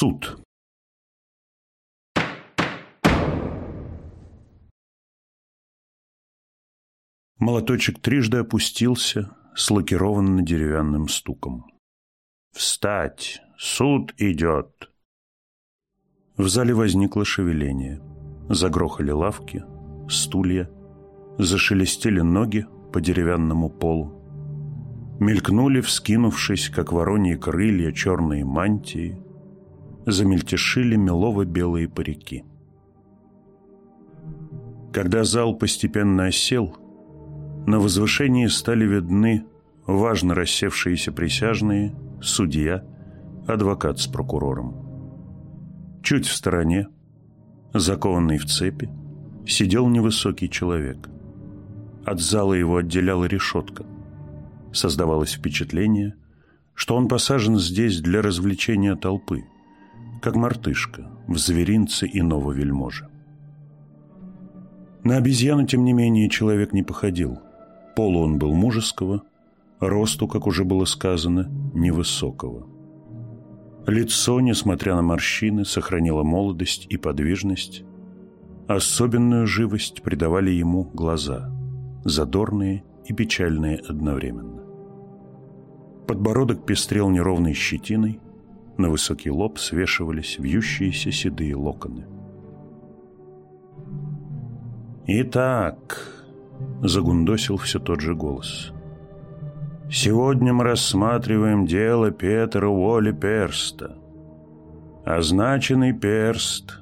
Суд. Молоточек трижды опустился с лакированно-деревянным стуком. «Встать! Суд идет!» В зале возникло шевеление. Загрохали лавки, стулья, зашелестели ноги по деревянному полу. Мелькнули, вскинувшись, как вороньи крылья, черные мантии, замельтешили мелово-белые парики. Когда зал постепенно осел, на возвышении стали видны важно рассевшиеся присяжные, судья, адвокат с прокурором. Чуть в стороне, закованный в цепи, сидел невысокий человек. От зала его отделяла решетка. Создавалось впечатление, что он посажен здесь для развлечения толпы, как мартышка в зверинце иного вельможи. На обезьяну, тем не менее, человек не походил. Полу он был мужеского, росту, как уже было сказано, невысокого. Лицо, несмотря на морщины, сохранило молодость и подвижность. Особенную живость придавали ему глаза, задорные и печальные одновременно. Подбородок пестрел неровной щетиной, на высокий лоб свешивались вьющиеся седые локоны. «Итак», — загундосил все тот же голос, — «сегодня мы рассматриваем дело Петра Уолли Перста. Означенный Перст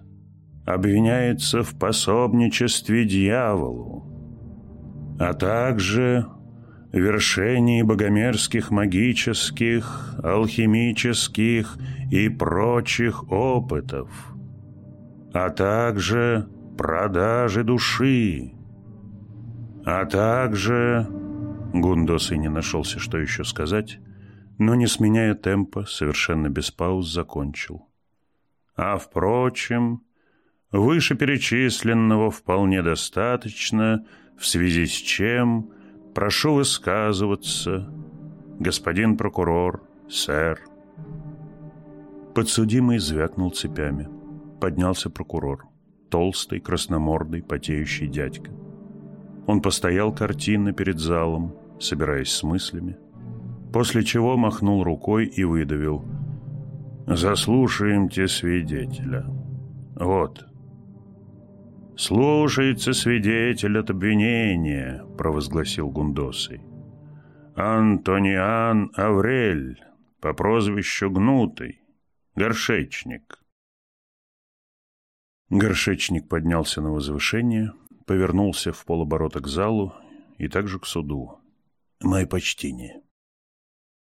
обвиняется в пособничестве дьяволу, а также вершении богомерзких магических, алхимических и прочих опытов, а также продажи души, а также... Гундос и не нашелся, что еще сказать, но, не сменяя темпа, совершенно без пауз закончил. А, впрочем, вышеперечисленного вполне достаточно, в связи с чем Прошу высказываться, господин прокурор, сэр. Подсудимый звякнул цепями. Поднялся прокурор. Толстый, красномордый, потеющий дядька. Он постоял картинно перед залом, собираясь с мыслями, после чего махнул рукой и выдавил «Заслушаемте свидетеля. Вот, «Слушается свидетель от обвинения», — провозгласил Гундосый. «Антониан Аврель, по прозвищу Гнутый, горшечник». Горшечник поднялся на возвышение, повернулся в полоборота к залу и также к суду. «Мое почтение».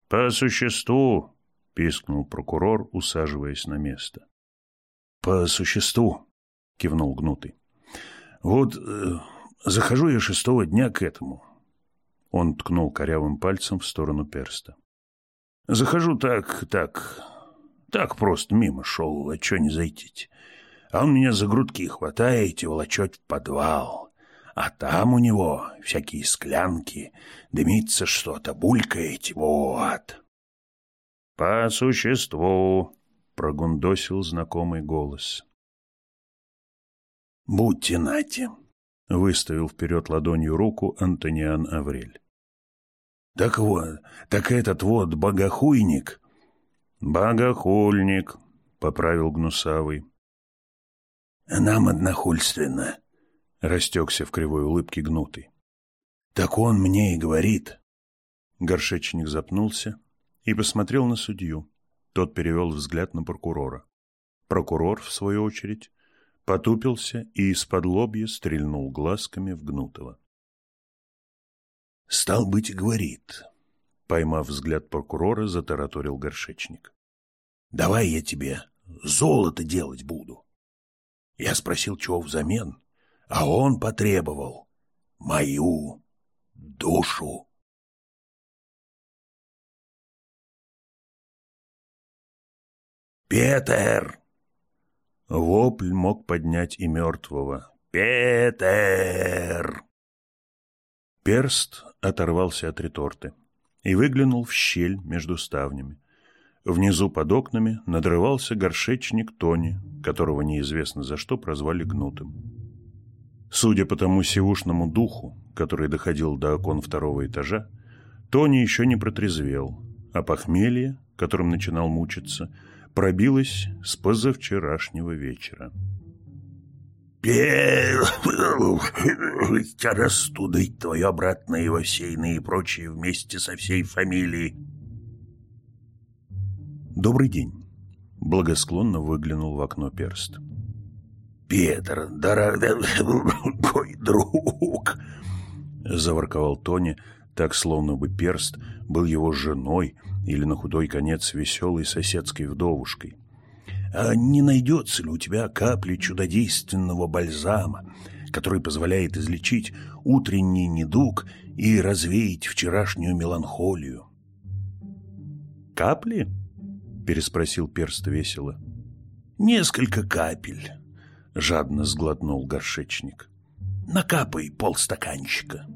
«По существу», — пискнул прокурор, усаживаясь на место. «По существу», — кивнул Гнутый. Вот э, захожу я шестого дня к этому. Он ткнул корявым пальцем в сторону перста. Захожу так, так, так просто мимо шел, а что не зайти А он меня за грудки хватает и волочет в подвал. А там у него всякие склянки, дымится что-то, булькает, вот. По существу, прогундосил знакомый голос. «Будьте нате!» — выставил вперед ладонью руку Антониан Аврель. «Так вот, так этот вот богохуйник...» «Богохульник», — поправил Гнусавый. «Нам однохульственно», — растекся в кривой улыбке гнутый. «Так он мне и говорит». Горшечник запнулся и посмотрел на судью. Тот перевел взгляд на прокурора. Прокурор, в свою очередь, потупился и из-под лобья стрельнул глазками в Гнутого. «Стал быть, говорит», — поймав взгляд прокурора, затараторил горшечник. «Давай я тебе золото делать буду». Я спросил, чего взамен, а он потребовал мою душу. «Петер!» Вопль мог поднять и мертвого. «Петер!» Перст оторвался от реторты и выглянул в щель между ставнями. Внизу под окнами надрывался горшечник Тони, которого неизвестно за что прозвали Гнутым. Судя по тому сивушному духу, который доходил до окон второго этажа, Тони еще не протрезвел, а похмелье, которым начинал мучиться, пробилось с позавчерашнего вечера. Растудыть твое обратное Евосейное и прочие вместе со всей фамилией. «Добрый день!» — благосклонно выглянул в окно перст. «Петр, дорогой друг!» — заворковал Тони, так словно бы перст был его женой или на худой конец веселой соседской вдовушкой. А не найдется ли у тебя капли чудодейственного бальзама, который позволяет излечить утренний недуг и развеять вчерашнюю меланхолию? «Капли?» — переспросил перст весело. «Несколько капель», — жадно сглотнул горшечник. «Накапай полстаканчика».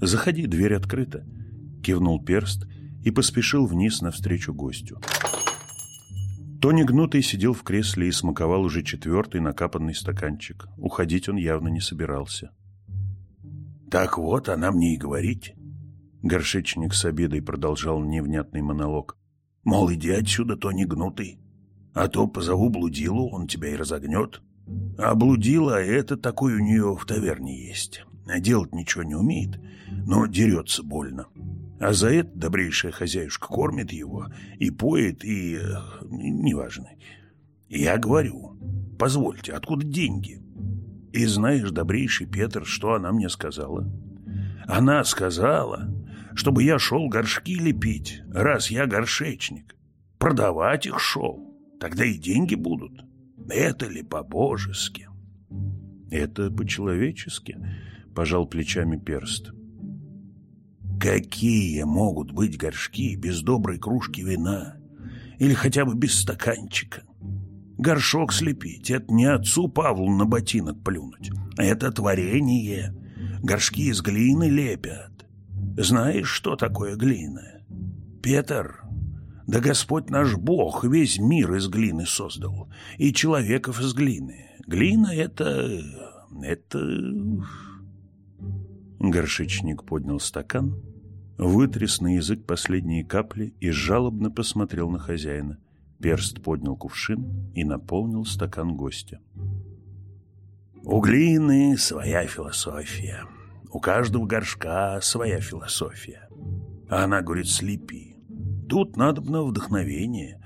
«Заходи, дверь открыта», — кивнул перст и поспешил вниз навстречу гостю. Тони Гнутый сидел в кресле и смаковал уже четвертый накапанный стаканчик. Уходить он явно не собирался. «Так вот, она мне и говорить». Горшечник с обедой продолжал невнятный монолог. «Мол, иди отсюда, Тони Гнутый, а то позову блудилу, он тебя и разогнет. А блудила — это такой у нее в таверне есть. Делать ничего не умеет, но дерется больно. А за это добрейшая хозяюшка кормит его и поет, и... Э, неважно. Я говорю, позвольте, откуда деньги? И знаешь, добрейший Петр, что она мне сказала? Она сказала, чтобы я шел горшки лепить, раз я горшечник. Продавать их шел, тогда и деньги будут. Это ли по-божески? Это по-человечески, пожал плечами перст. Какие могут быть горшки без доброй кружки вина? Или хотя бы без стаканчика? Горшок слепить — это не отцу Павлу на ботинок плюнуть. Это творение. Горшки из глины лепят. Знаешь, что такое глина? Петр, да Господь наш Бог весь мир из глины создал, и человеков из глины. Глина — это... это... Горшечник поднял стакан, вытряс на язык последние капли и жалобно посмотрел на хозяина. Перст поднял кувшин и наполнил стакан гостя. «У глины своя философия, у каждого горшка своя философия. А она говорит, слепи. Тут надо на вдохновение.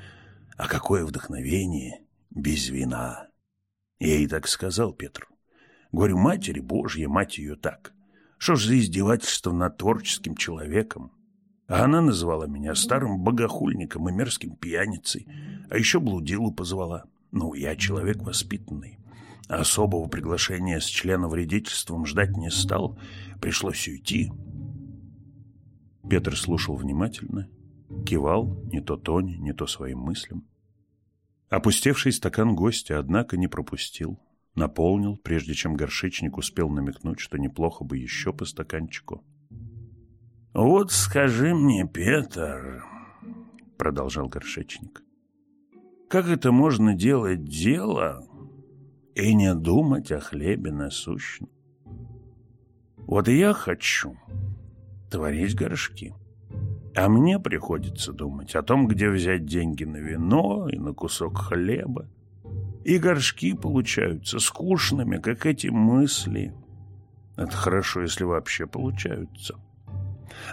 А какое вдохновение без вина?» Я ей так сказал, Петр. Говорю, матери Божья, мать ее так. Что ж за издевательство над творческим человеком? А она называла меня старым богохульником и мерзким пьяницей, а еще блудилу позвала. Ну, я человек воспитанный. Особого приглашения с членовредительством ждать не стал. Пришлось уйти. Петр слушал внимательно, кивал не то Тони, не то своим мыслям. Опустевший стакан гостя, однако, не пропустил наполнил, прежде чем горшечник успел намекнуть, что неплохо бы еще по стаканчику. «Вот скажи мне, Петр», — продолжал горшечник, — «как это можно делать дело и не думать о хлебе насущном? Вот я хочу творить горшки, а мне приходится думать о том, где взять деньги на вино и на кусок хлеба, и горшки получаются скучными, как эти мысли. Это хорошо, если вообще получаются.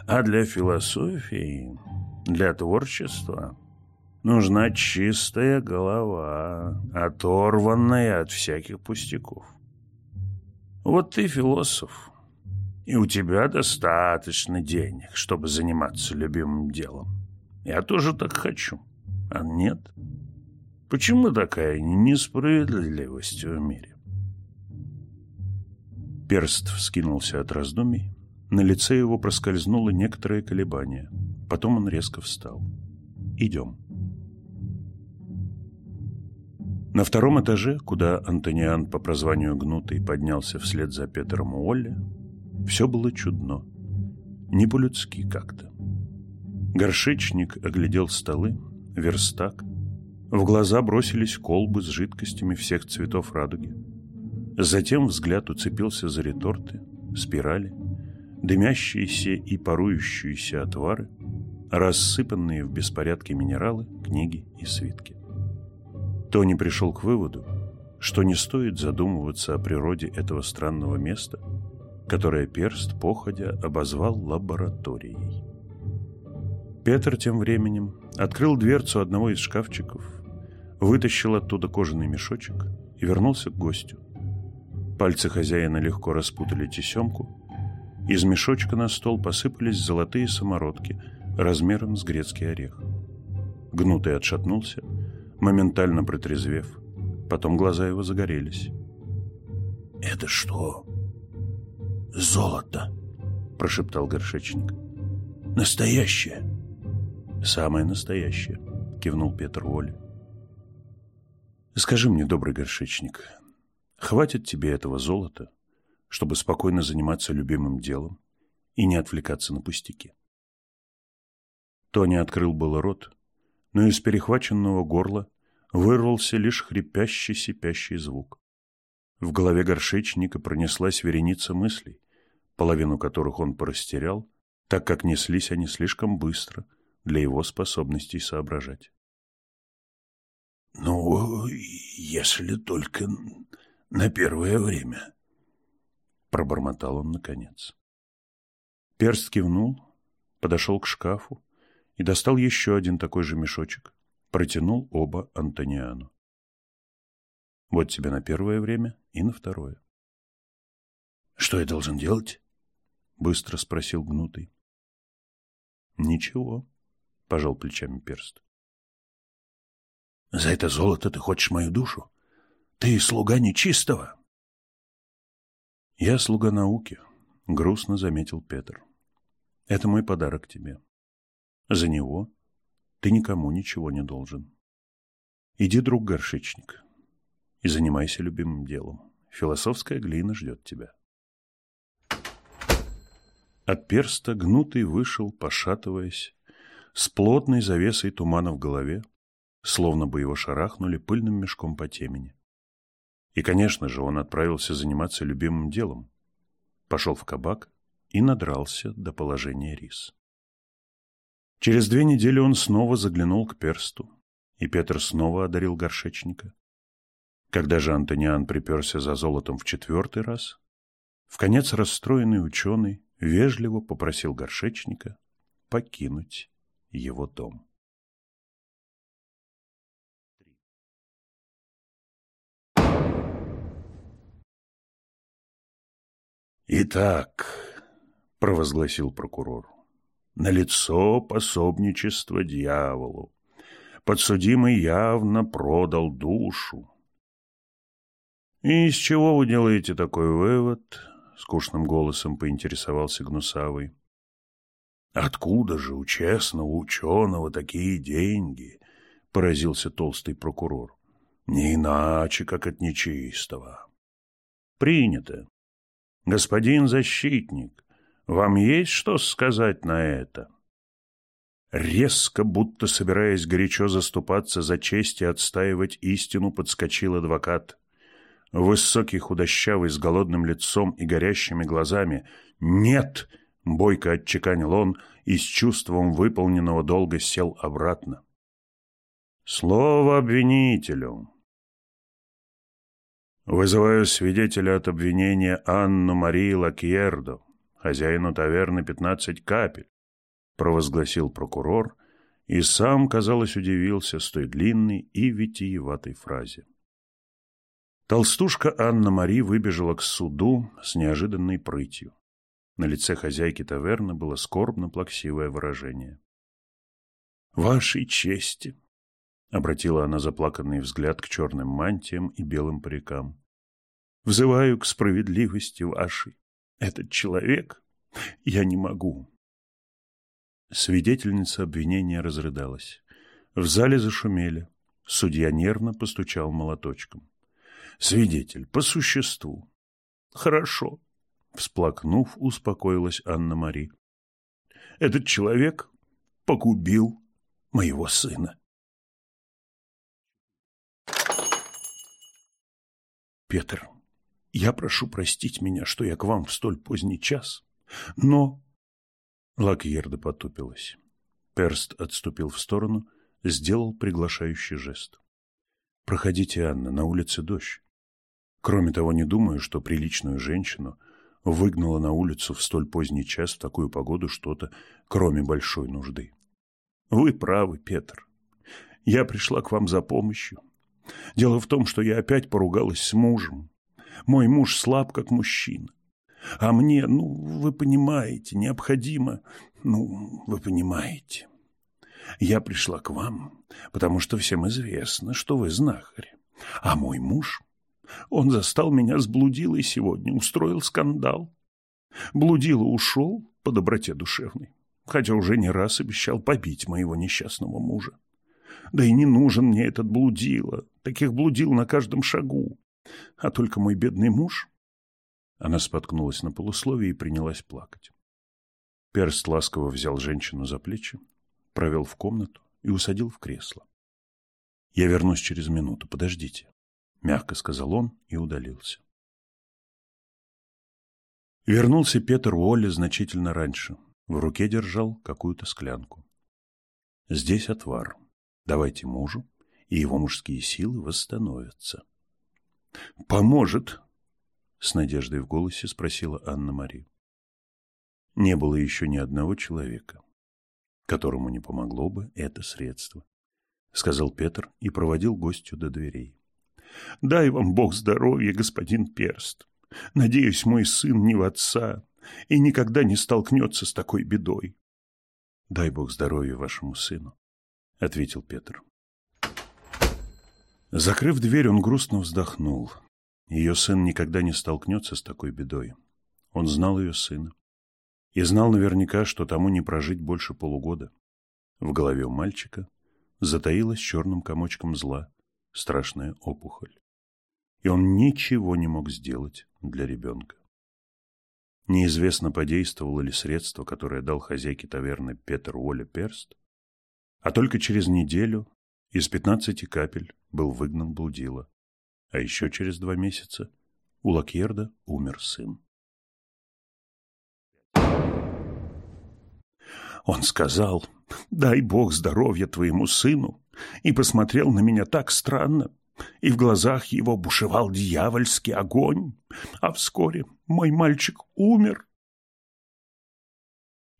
А для философии, для творчества нужна чистая голова, оторванная от всяких пустяков. Вот ты философ, и у тебя достаточно денег, чтобы заниматься любимым делом. Я тоже так хочу, а нет — Почему такая несправедливость в мире? Перст вскинулся от раздумий. На лице его проскользнуло некоторое колебание. Потом он резко встал. «Идем». На втором этаже, куда Антониан по прозванию Гнутый поднялся вслед за Петром Уолли, все было чудно. Не по-людски как-то. Горшечник оглядел столы, верстак. В глаза бросились колбы с жидкостями всех цветов радуги. Затем взгляд уцепился за реторты, спирали, дымящиеся и парующиеся отвары, рассыпанные в беспорядке минералы, книги и свитки. Тони пришел к выводу, что не стоит задумываться о природе этого странного места, которое перст походя обозвал лабораторией. Петр тем временем открыл дверцу одного из шкафчиков, вытащил оттуда кожаный мешочек и вернулся к гостю. Пальцы хозяина легко распутали тесемку, из мешочка на стол посыпались золотые самородки размером с грецкий орех. Гнутый отшатнулся, моментально протрезвев, потом глаза его загорелись. «Это что? Золото?» – прошептал горшечник. «Настоящее?» «Самое настоящее», — кивнул Петр Воли. «Скажи мне, добрый горшечник, хватит тебе этого золота, чтобы спокойно заниматься любимым делом и не отвлекаться на пустяки?» Тони открыл было рот, но из перехваченного горла вырвался лишь хрипящий сипящий звук. В голове горшечника пронеслась вереница мыслей, половину которых он порастерял, так как неслись они слишком быстро — для его способностей соображать. «Ну, если только на первое время», — пробормотал он наконец. Перст кивнул, подошел к шкафу и достал еще один такой же мешочек, протянул оба Антониану. «Вот тебе на первое время и на второе». «Что я должен делать?» — быстро спросил Гнутый. «Ничего», пожал плечами перст. За это золото ты хочешь мою душу? Ты слуга нечистого. Я слуга науки, грустно заметил Петр. Это мой подарок тебе. За него ты никому ничего не должен. Иди, друг горшечник, и занимайся любимым делом. Философская глина ждет тебя. От перста гнутый вышел, пошатываясь, с плотной завесой тумана в голове, словно бы его шарахнули пыльным мешком по темени. И, конечно же, он отправился заниматься любимым делом. Пошел в кабак и надрался до положения рис. Через две недели он снова заглянул к персту, и Петр снова одарил горшечника. Когда же Антониан приперся за золотом в четвертый раз, в конец расстроенный ученый вежливо попросил горшечника покинуть его дом. «Итак», — провозгласил прокурор, — «налицо пособничество дьяволу. Подсудимый явно продал душу». «И из чего вы делаете такой вывод?» — скучным голосом поинтересовался Гнусавый. Откуда же у честного ученого такие деньги? Поразился толстый прокурор. Не иначе, как от нечистого. Принято. Господин защитник, вам есть что сказать на это? Резко, будто собираясь горячо заступаться за честь и отстаивать истину, подскочил адвокат. Высокий, худощавый, с голодным лицом и горящими глазами. «Нет!» Бойко отчеканил он и с чувством выполненного долга сел обратно. Слово обвинителю. Вызываю свидетеля от обвинения Анну Марии Лакьердо, хозяину таверны «Пятнадцать капель», провозгласил прокурор и сам, казалось, удивился с той длинной и витиеватой фразе. Толстушка Анна Мари выбежала к суду с неожиданной прытью. На лице хозяйки таверны было скорбно-плаксивое выражение. «Вашей чести!» — обратила она заплаканный взгляд к черным мантиям и белым парикам. «Взываю к справедливости вашей. Этот человек я не могу». Свидетельница обвинения разрыдалась. В зале зашумели. Судья нервно постучал молоточком. «Свидетель, по существу». «Хорошо», Всплакнув, успокоилась Анна-Мари. Этот человек погубил моего сына. Петр, я прошу простить меня, что я к вам в столь поздний час, но... Лакьерда потупилась. Перст отступил в сторону, сделал приглашающий жест. «Проходите, Анна, на улице дождь. Кроме того, не думаю, что приличную женщину выгнала на улицу в столь поздний час в такую погоду что-то, кроме большой нужды. Вы правы, Петр. Я пришла к вам за помощью. Дело в том, что я опять поругалась с мужем. Мой муж слаб, как мужчина. А мне, ну, вы понимаете, необходимо, ну, вы понимаете. Я пришла к вам, потому что всем известно, что вы знахарь. А мой муж, он застал меня с блудилой сегодня, устроил скандал. Блудила ушел по доброте душевной, хотя уже не раз обещал побить моего несчастного мужа. Да и не нужен мне этот блудила, таких блудил на каждом шагу. А только мой бедный муж... Она споткнулась на полусловие и принялась плакать. Перст ласково взял женщину за плечи, провел в комнату и усадил в кресло. «Я вернусь через минуту, подождите», — мягко сказал он и удалился. Вернулся Петр Уолли значительно раньше. В руке держал какую-то склянку. «Здесь отвар. Давайте мужу, и его мужские силы восстановятся». «Поможет?» — с надеждой в голосе спросила Анна-Мария. Не было еще ни одного человека, которому не помогло бы это средство, — сказал Петр и проводил гостю до дверей. — Дай вам Бог здоровья, господин Перст. Надеюсь, мой сын не в отца и никогда не столкнется с такой бедой. — Дай Бог здоровья вашему сыну, — ответил Петр. Закрыв дверь, он грустно вздохнул. Ее сын никогда не столкнется с такой бедой. Он знал ее сына и знал наверняка, что тому не прожить больше полугода. В голове у мальчика затаилась черным комочком зла страшная опухоль. И он ничего не мог сделать для ребенка. Неизвестно, подействовало ли средство, которое дал хозяйке таверны Петр Уолля Перст, а только через неделю из пятнадцати капель был выгнан блудила, а еще через два месяца у Лакьерда умер сын. Он сказал, дай Бог здоровья твоему сыну, и посмотрел на меня так странно, и в глазах его бушевал дьявольский огонь, а вскоре мой мальчик умер.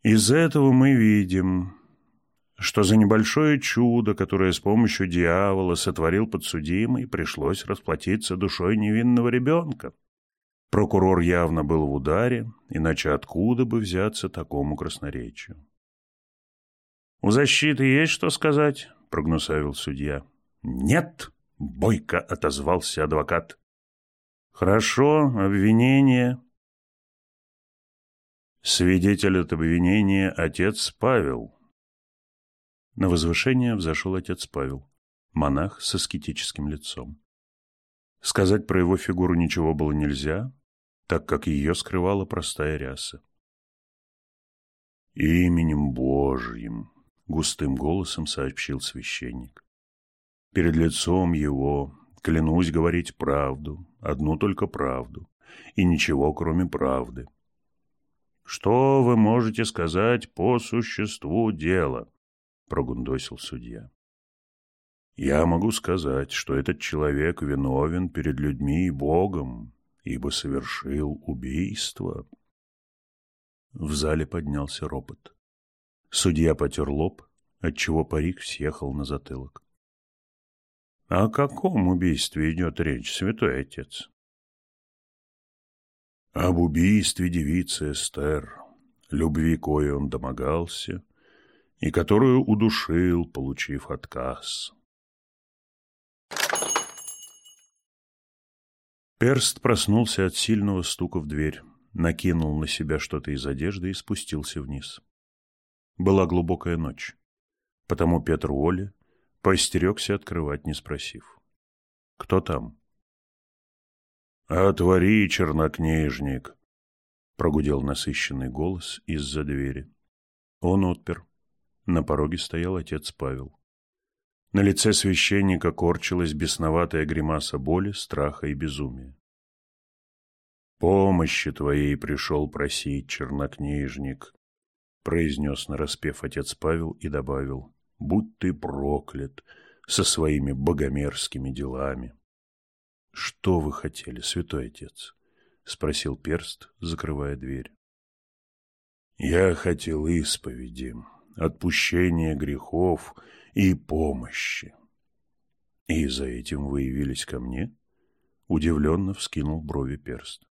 Из этого мы видим, что за небольшое чудо, которое с помощью дьявола сотворил подсудимый, пришлось расплатиться душой невинного ребенка. Прокурор явно был в ударе, иначе откуда бы взяться такому красноречию? «У защиты есть что сказать?» — прогнусавил судья. «Нет!» — бойко отозвался адвокат. «Хорошо, обвинение». Свидетель от обвинения отец Павел. На возвышение взошел отец Павел, монах с аскетическим лицом. Сказать про его фигуру ничего было нельзя, так как ее скрывала простая ряса. «Именем Божьим», густым голосом сообщил священник. Перед лицом его клянусь говорить правду, одну только правду, и ничего, кроме правды. Что вы можете сказать по существу дела? Прогундосил судья. Я могу сказать, что этот человек виновен перед людьми и Богом, ибо совершил убийство. В зале поднялся ропот. Судья потер лоб, отчего парик съехал на затылок. — О каком убийстве идет речь, святой отец? — Об убийстве девицы Эстер, любви кое он домогался, и которую удушил, получив отказ. Перст проснулся от сильного стука в дверь, накинул на себя что-то из одежды и спустился вниз. Была глубокая ночь, потому Петр Уолли поостерегся открывать, не спросив. «Кто там?» «Отвори, чернокнижник!» — прогудел насыщенный голос из-за двери. Он отпер. На пороге стоял отец Павел. На лице священника корчилась бесноватая гримаса боли, страха и безумия. «Помощи твоей пришел просить чернокнижник», — произнес нараспев отец Павел и добавил, «Будь ты проклят со своими богомерзкими делами». «Что вы хотели, святой отец?» — спросил перст, закрывая дверь. «Я хотел исповеди, отпущения грехов и помощи. И за этим вы явились ко мне?» Удивленно вскинул брови перст.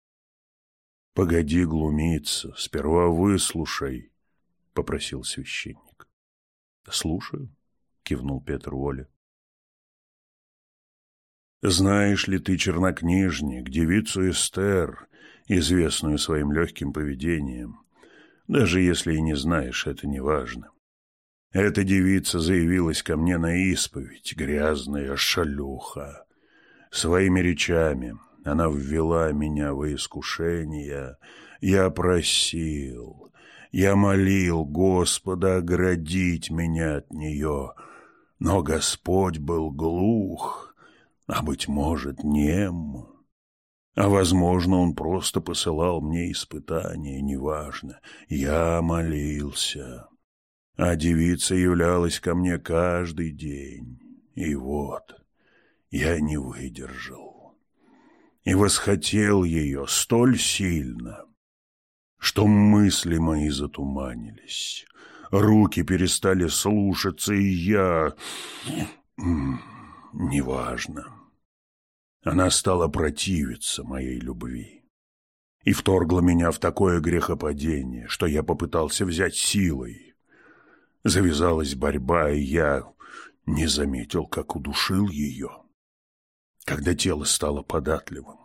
«Погоди глумиться, сперва выслушай», — попросил священник. «Слушаю», — кивнул Петр Воля. Знаешь ли ты, чернокнижник, девицу Эстер, известную своим легким поведением? Даже если и не знаешь, это не важно. Эта девица заявилась ко мне на исповедь, грязная шалюха. Своими речами она ввела меня в искушение. Я просил, я молил Господа оградить меня от нее, но Господь был глух, а, быть может, нем. А, возможно, он просто посылал мне испытания, неважно. Я молился, а девица являлась ко мне каждый день. И вот я не выдержал и восхотел ее столь сильно, что мысли мои затуманились, руки перестали слушаться, и я... Неважно. Она стала противиться моей любви и вторгла меня в такое грехопадение, что я попытался взять силой. Завязалась борьба, и я не заметил, как удушил ее. Когда тело стало податливым,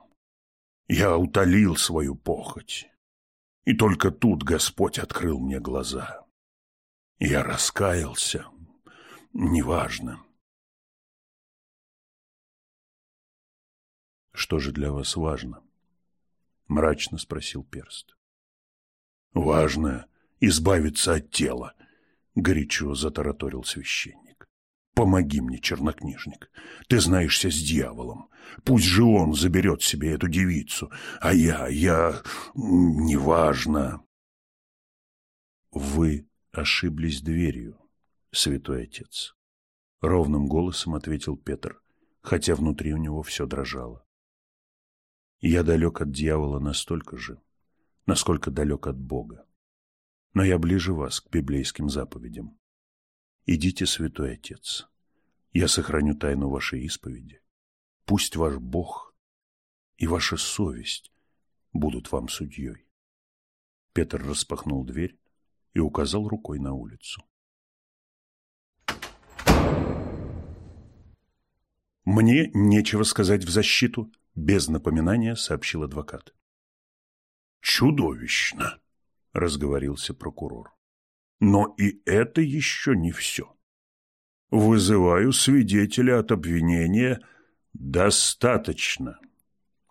я утолил свою похоть, и только тут Господь открыл мне глаза. Я раскаялся, неважно, Что же для вас важно? Мрачно спросил перст. Важно избавиться от тела, горячо затараторил священник. Помоги мне, чернокнижник. Ты знаешься с дьяволом. Пусть же он заберет себе эту девицу, а я, я... неважно. Вы ошиблись дверью, святой отец. Ровным голосом ответил Петр, хотя внутри у него все дрожало. Я далек от дьявола настолько же, насколько далек от Бога. Но я ближе вас к библейским заповедям. Идите, святой Отец. Я сохраню тайну вашей исповеди. Пусть ваш Бог и ваша совесть будут вам судьей. Петр распахнул дверь и указал рукой на улицу. Мне нечего сказать в защиту, без напоминания сообщил адвокат. «Чудовищно!» — разговорился прокурор. «Но и это еще не все. Вызываю свидетеля от обвинения достаточно!»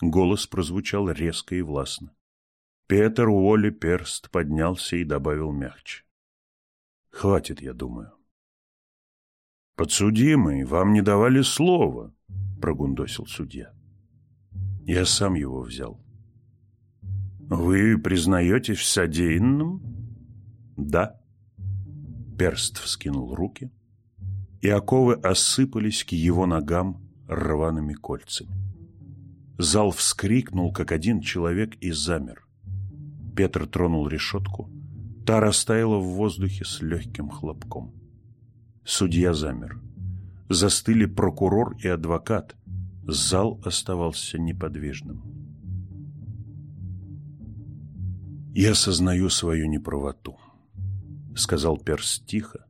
Голос прозвучал резко и властно. Петр Уолли перст поднялся и добавил мягче. «Хватит, я думаю». «Подсудимый, вам не давали слова», — прогундосил судья. Я сам его взял. Вы признаетесь в содеянном? Да. Перст вскинул руки, и оковы осыпались к его ногам рваными кольцами. Зал вскрикнул, как один человек, и замер. Петр тронул решетку. Та растаяла в воздухе с легким хлопком. Судья замер. Застыли прокурор и адвокат, Зал оставался неподвижным. «Я сознаю свою неправоту», — сказал Перс тихо,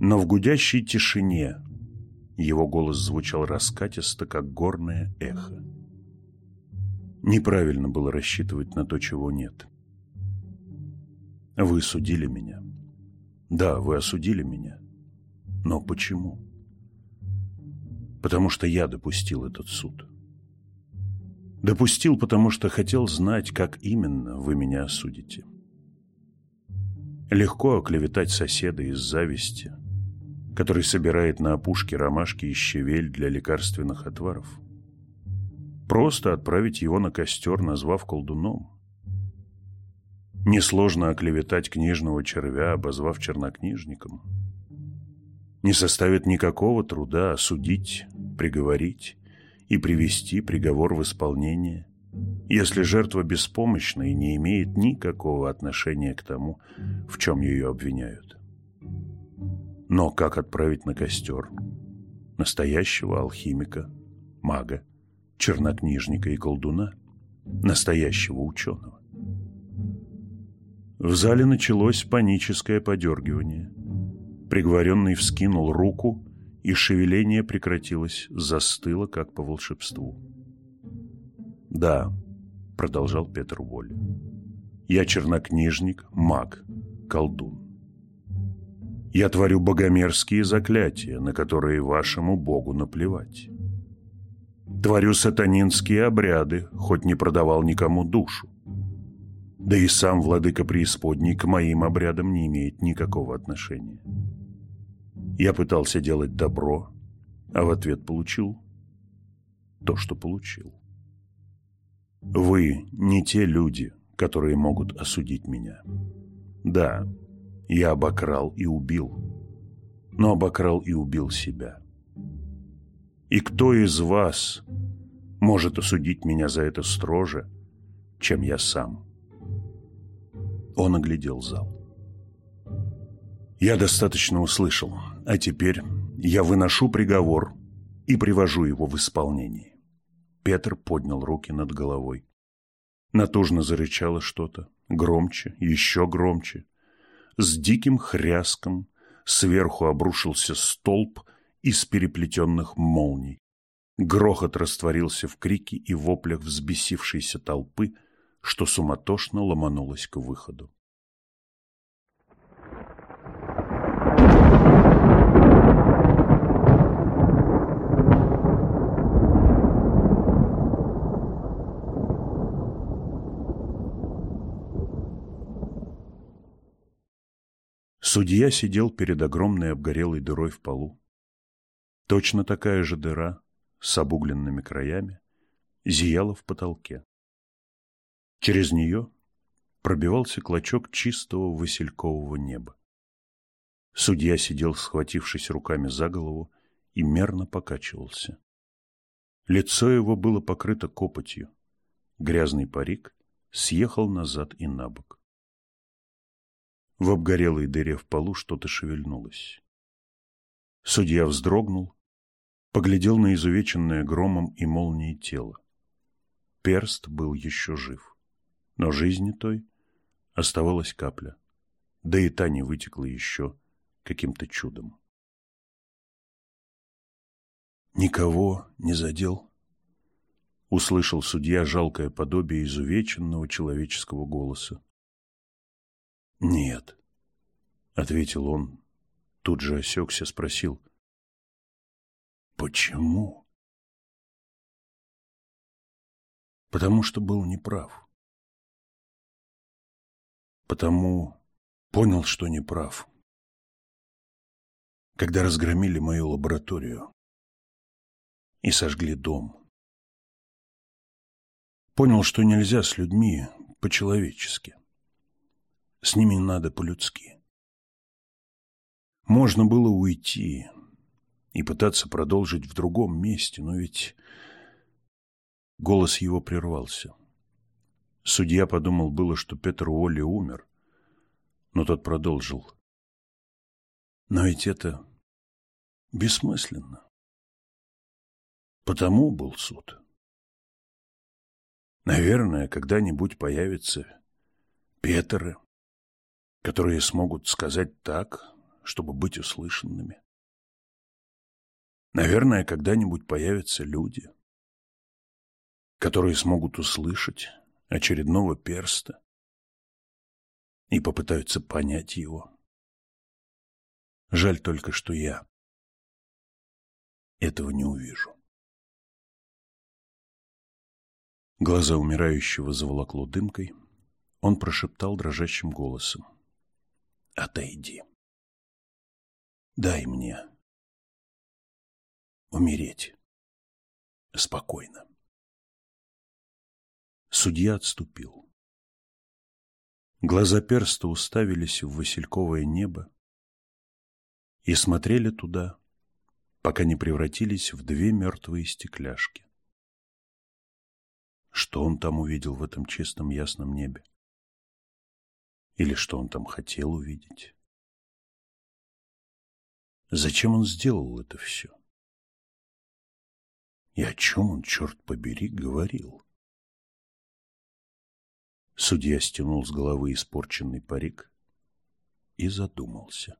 но в гудящей тишине его голос звучал раскатисто, как горное эхо. Неправильно было рассчитывать на то, чего нет. Вы судили меня. Да, вы осудили меня. Но почему? Потому что я допустил этот суд. Допустил, потому что хотел знать, как именно вы меня осудите. Легко оклеветать соседа из зависти, который собирает на опушке ромашки и щавель для лекарственных отваров. Просто отправить его на костер, назвав колдуном. Несложно оклеветать книжного червя, обозвав чернокнижником. Не составит никакого труда осудить, приговорить и привести приговор в исполнение, если жертва беспомощна и не имеет никакого отношения к тому, в чем ее обвиняют. Но как отправить на костер настоящего алхимика, мага, чернокнижника и колдуна, настоящего ученого? В зале началось паническое подергивание. Приговоренный вскинул руку, и шевеление прекратилось, застыло, как по волшебству. «Да», — продолжал Петр Воль, — «я чернокнижник, маг, колдун. Я творю богомерзкие заклятия, на которые вашему богу наплевать. Творю сатанинские обряды, хоть не продавал никому душу. Да и сам владыка преисподней к моим обрядам не имеет никакого отношения. Я пытался делать добро, а в ответ получил то, что получил. Вы не те люди, которые могут осудить меня. Да, я обокрал и убил, но обокрал и убил себя. И кто из вас может осудить меня за это строже, чем я сам?» Он оглядел зал. «Я достаточно услышал, а теперь я выношу приговор и привожу его в исполнение». Петр поднял руки над головой. Натужно зарычало что-то, громче, еще громче. С диким хряском сверху обрушился столб из переплетенных молний. Грохот растворился в крике и воплях взбесившейся толпы, что суматошно ломанулось к выходу. Судья сидел перед огромной обгорелой дырой в полу. Точно такая же дыра с обугленными краями зияла в потолке. Через нее пробивался клочок чистого василькового неба. Судья сидел, схватившись руками за голову, и мерно покачивался. Лицо его было покрыто копотью. Грязный парик съехал назад и на бок. В обгорелой дыре в полу что-то шевельнулось. Судья вздрогнул, поглядел на изувеченное громом и молнией тело. Перст был еще жив. Но жизни той оставалась капля, да и та не вытекла еще каким-то чудом. «Никого не задел?» — услышал судья жалкое подобие изувеченного человеческого голоса. «Нет», — ответил он, тут же осекся, спросил. «Почему?» «Потому что был неправ потому понял, что не прав. Когда разгромили мою лабораторию и сожгли дом, понял, что нельзя с людьми по-человечески. С ними надо по-людски. Можно было уйти и пытаться продолжить в другом месте, но ведь голос его прервался. Судья подумал было, что Петр Уолли умер, но тот продолжил. Но ведь это бессмысленно. Потому был суд. Наверное, когда-нибудь появятся Петры, которые смогут сказать так, чтобы быть услышанными. Наверное, когда-нибудь появятся люди, которые смогут услышать очередного перста и попытаются понять его. Жаль только, что я этого не увижу. Глаза умирающего заволокло дымкой. Он прошептал дрожащим голосом. Отойди. Дай мне умереть спокойно. Судья отступил. Глаза перста уставились в васильковое небо и смотрели туда, пока не превратились в две мертвые стекляшки. Что он там увидел в этом чистом ясном небе? Или что он там хотел увидеть? Зачем он сделал это все? И о чем он, черт побери, говорил? Судья стянул с головы испорченный парик и задумался.